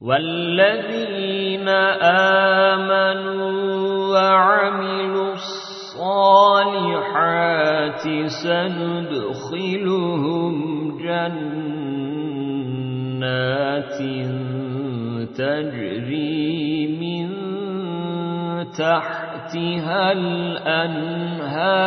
والذين آمنوا وعملوا الصالحات سندخلهم جنات تجري من تحتها الأنهار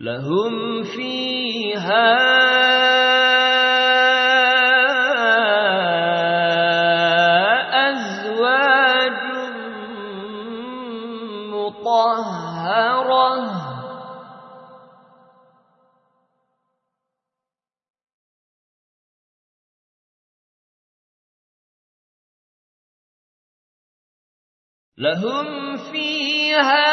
لهم فيها أزواج مطهرة. لهم فيها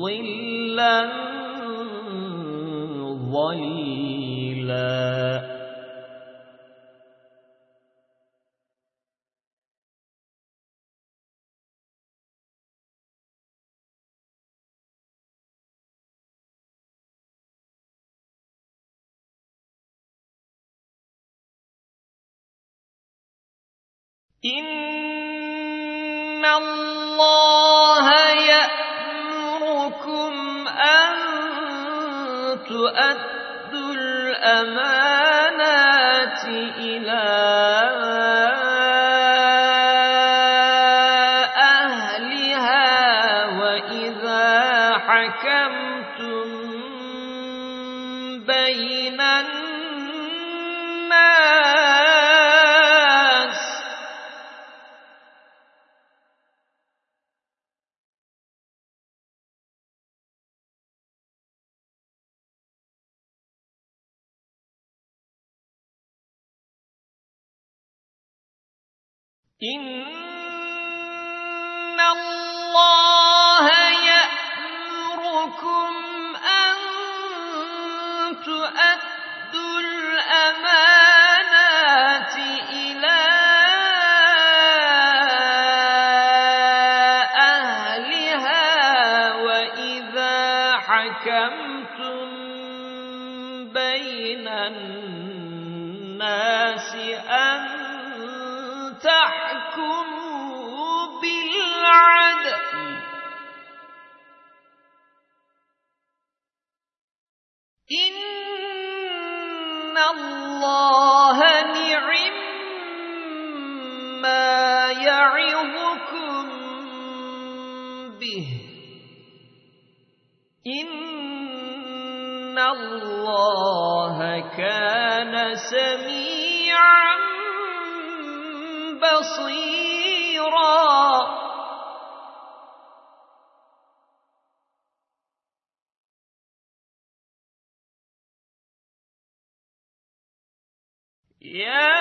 ظلا ظليلا إن الله تؤدوا الأمانات إلى أهلها وإذا حكمتم بين الناس إن الله يأمركم أن تؤدوا الأمانات إلى أهلها وإذا حكمتم إن الله نعم ما يعظكم به إن الله كان سميعا بصيرا يا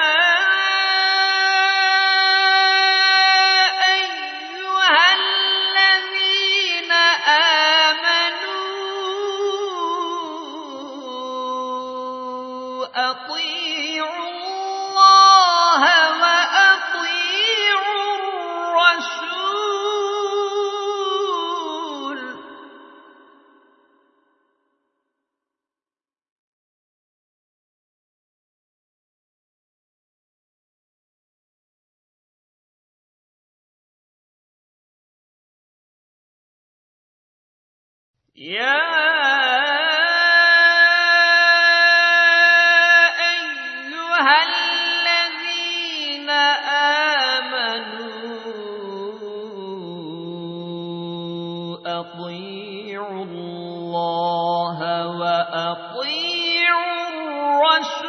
أطيعوا الله وأطيعوا الرسول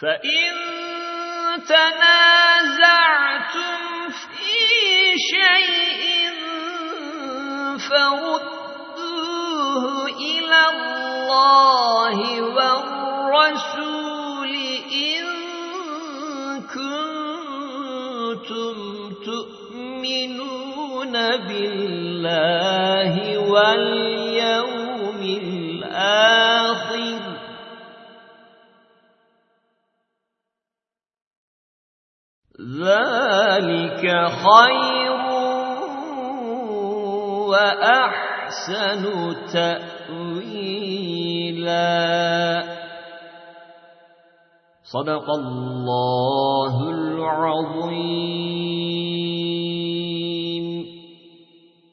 فإن تنازعتم في شيء فردوه إلى الله والرسول إن كنتم تؤمنون بالله واليوم خير وأحسن تأويلا. صدق الله العظيم.